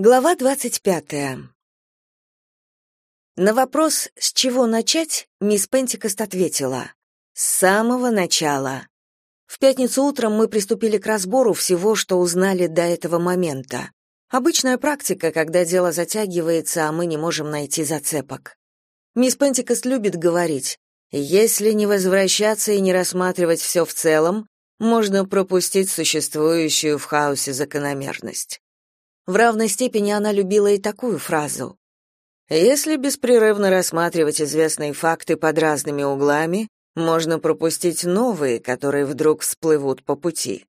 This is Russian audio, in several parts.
Глава 25. На вопрос, с чего начать, мисс Пентикост ответила: "С самого начала". В пятницу утром мы приступили к разбору всего, что узнали до этого момента. Обычная практика, когда дело затягивается, а мы не можем найти зацепок. Мисс Пентикост любит говорить: "Если не возвращаться и не рассматривать все в целом, можно пропустить существующую в хаосе закономерность". В равной степени она любила и такую фразу. Если беспрерывно рассматривать известные факты под разными углами, можно пропустить новые, которые вдруг всплывут по пути.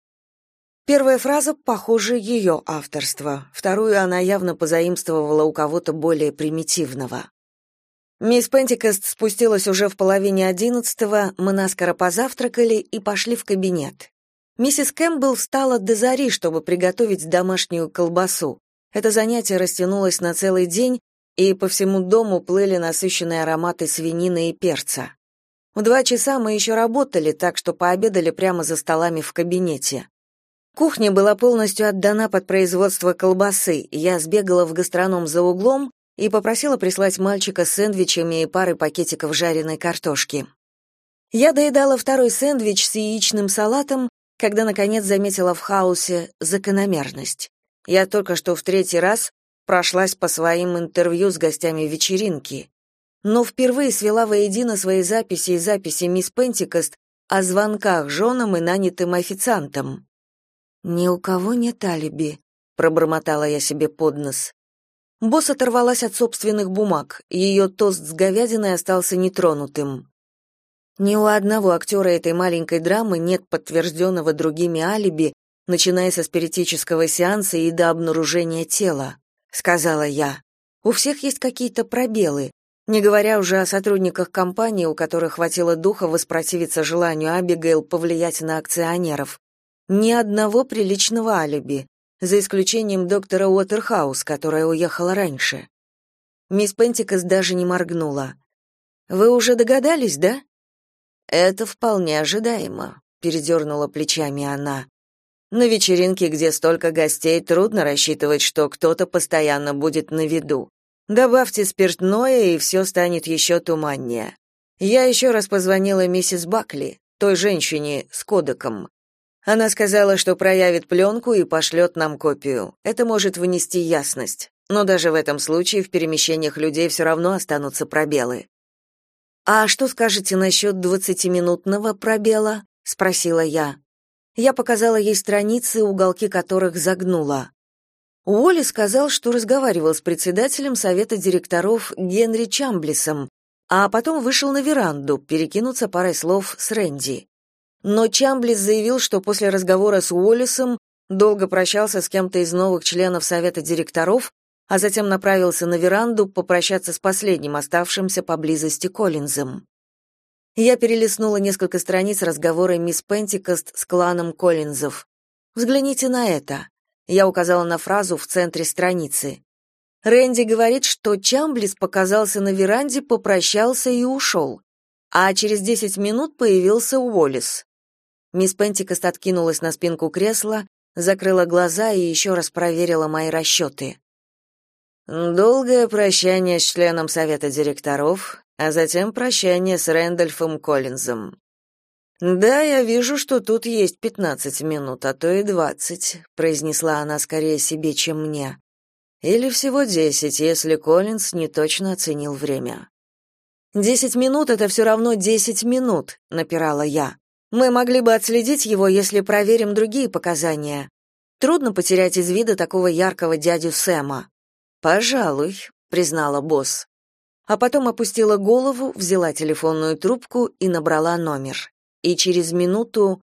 Первая фраза, похоже, ее авторство, вторую она явно позаимствовала у кого-то более примитивного. Мисс Пентикост спустилась уже в половине одиннадцатого, мы наскоро позавтракали и пошли в кабинет. Миссис Кэмпбелл встала до зари, чтобы приготовить домашнюю колбасу. Это занятие растянулось на целый день, и по всему дому плыли насыщенные ароматы свинины и перца. В два часа мы еще работали, так что пообедали прямо за столами в кабинете. Кухня была полностью отдана под производство колбасы. Я сбегала в гастроном за углом и попросила прислать мальчика с сэндвичами и парой пакетиков жареной картошки. Я доедала второй сэндвич с яичным салатом, когда наконец заметила в хаосе закономерность. Я только что в третий раз прошлась по своим интервью с гостями вечеринки, но впервые свела воедино свои записи и записи мисс Пентикост о звонках женам и нанятым официантам. «Ни у кого нет алиби», — пробормотала я себе под нос. Босс оторвалась от собственных бумаг, ее тост с говядиной остался нетронутым. Ни у одного актера этой маленькой драмы нет подтвержденного другими алиби, начиная со спиритического сеанса и до обнаружения тела, сказала я. У всех есть какие-то пробелы, не говоря уже о сотрудниках компании, у которых хватило духа воспротивиться желанию Абигейл повлиять на акционеров. Ни одного приличного алиби, за исключением доктора Уотерхаус, которая уехала раньше. Мисс Пентикас даже не моргнула. Вы уже догадались, да? Это вполне ожидаемо, передернула плечами она. На вечеринке, где столько гостей, трудно рассчитывать, что кто-то постоянно будет на виду. Добавьте спиртное, и все станет еще туманнее. Я еще раз позвонила миссис Бакли, той женщине с кодеком. Она сказала, что проявит пленку и пошлет нам копию. Это может внести ясность. Но даже в этом случае в перемещениях людей все равно останутся пробелы. «А что скажете насчет двадцатиминутного пробела?» — спросила я. Я показала ей страницы, уголки которых загнула. Уолли сказал, что разговаривал с председателем совета директоров Генри Чамблисом, а потом вышел на веранду перекинуться парой слов с Рэнди. Но Чамблис заявил, что после разговора с Уоллисом долго прощался с кем-то из новых членов совета директоров а затем направился на веранду попрощаться с последним оставшимся поблизости Коллинзом. Я перелистнула несколько страниц разговора мисс Пентикост с кланом Коллинзов. «Взгляните на это». Я указала на фразу в центре страницы. Рэнди говорит, что Чамблис показался на веранде, попрощался и ушел. А через десять минут появился Уоллес. Мисс Пентикост откинулась на спинку кресла, закрыла глаза и еще раз проверила мои расчеты. Долгое прощание с членом совета директоров, а затем прощание с Рэндольфом Коллинзом. Да, я вижу, что тут есть пятнадцать минут, а то и двадцать, произнесла она скорее себе, чем мне. Или всего десять, если Коллинз не точно оценил время. «Десять минут — это все равно десять минут», — напирала я. «Мы могли бы отследить его, если проверим другие показания. Трудно потерять из вида такого яркого дядю Сэма. «Пожалуй», — признала босс. А потом опустила голову, взяла телефонную трубку и набрала номер. И через минуту...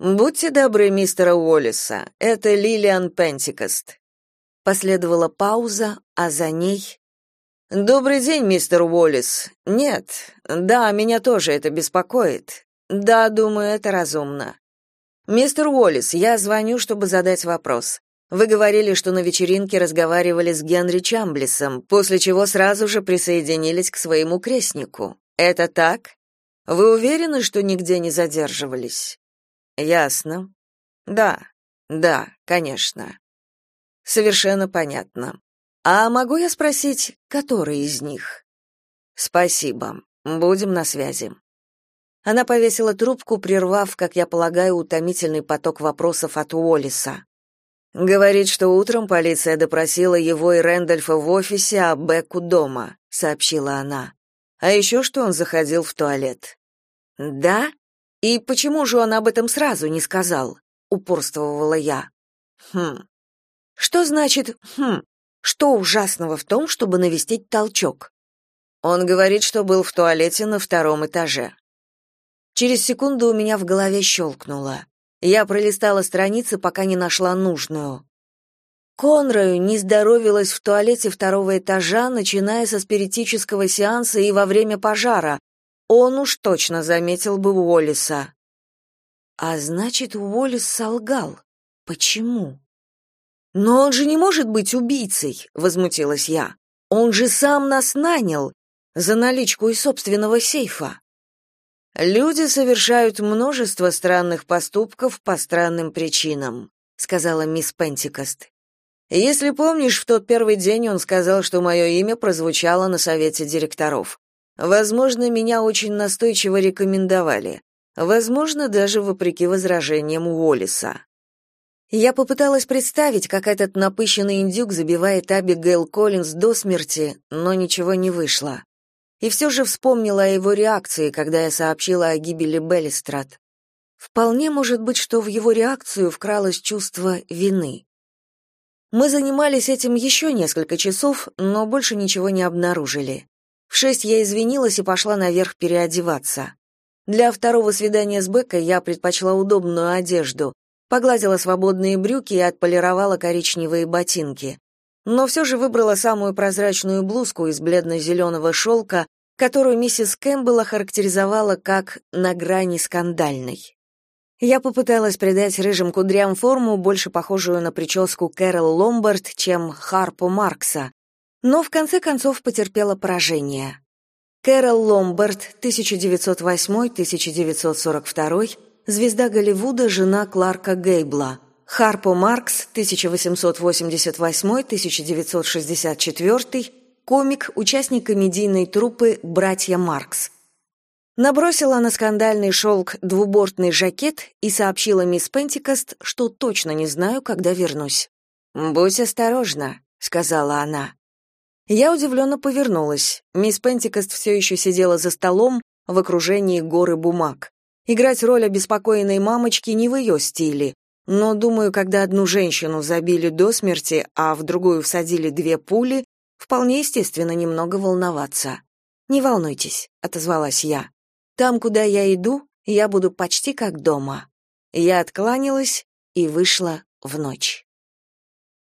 «Будьте добры, мистер Уоллиса, это Лилиан Пентикост». Последовала пауза, а за ней... «Добрый день, мистер Уоллис. Нет, да, меня тоже это беспокоит. Да, думаю, это разумно. Мистер Уоллис, я звоню, чтобы задать вопрос. Вы говорили, что на вечеринке разговаривали с Генри Чамблисом, после чего сразу же присоединились к своему крестнику. Это так? Вы уверены, что нигде не задерживались? Ясно. Да. Да, конечно. Совершенно понятно. А могу я спросить, который из них? Спасибо. Будем на связи. Она повесила трубку, прервав, как я полагаю, утомительный поток вопросов от Уоллиса. Говорит, что утром полиция допросила его и Рэндольфа в офисе, а Бекку дома, сообщила она. А еще что он заходил в туалет. Да? И почему же он об этом сразу не сказал? упорствовала я. Хм. Что значит хм? Что ужасного в том, чтобы навестить толчок? Он говорит, что был в туалете на втором этаже. Через секунду у меня в голове щелкнуло. Я пролистала страницы, пока не нашла нужную. Конрою не здоровилась в туалете второго этажа, начиная со спиритического сеанса и во время пожара. Он уж точно заметил бы Уоллиса. А значит, Уоллис солгал. Почему? Но он же не может быть убийцей, возмутилась я. Он же сам нас нанял за наличку из собственного сейфа. Люди совершают множество странных поступков по странным причинам, сказала мисс Пентикост. Если помнишь, в тот первый день он сказал, что мое имя прозвучало на совете директоров. Возможно, меня очень настойчиво рекомендовали. Возможно, даже вопреки возражениям Уоллиса. Я попыталась представить, как этот напыщенный индюк забивает Абигейл Коллинз до смерти, но ничего не вышло и все же вспомнила о его реакции, когда я сообщила о гибели Беллистрат. Вполне может быть, что в его реакцию вкралось чувство вины. Мы занимались этим еще несколько часов, но больше ничего не обнаружили. В шесть я извинилась и пошла наверх переодеваться. Для второго свидания с Беккой я предпочла удобную одежду, погладила свободные брюки и отполировала коричневые ботинки. Но все же выбрала самую прозрачную блузку из бледно-зеленого шелка которую миссис Кэмпбелл охарактеризовала как «на грани скандальной». Я попыталась придать рыжим кудрям форму, больше похожую на прическу Кэрол Ломбард, чем Харпу Маркса, но в конце концов потерпела поражение. Кэрол Ломбард, 1908-1942, звезда Голливуда, жена Кларка Гейбла. Харпо Маркс, 1888-1964, комик, участник комедийной труппы «Братья Маркс». Набросила на скандальный шелк двубортный жакет и сообщила мисс Пентикост, что точно не знаю, когда вернусь. «Будь осторожна», — сказала она. Я удивленно повернулась. Мисс Пентикост все еще сидела за столом в окружении горы бумаг. Играть роль обеспокоенной мамочки не в ее стиле, но, думаю, когда одну женщину забили до смерти, а в другую всадили две пули, Вполне естественно немного волноваться. Не волнуйтесь, отозвалась я. Там, куда я иду, я буду почти как дома. Я откланялась и вышла в ночь.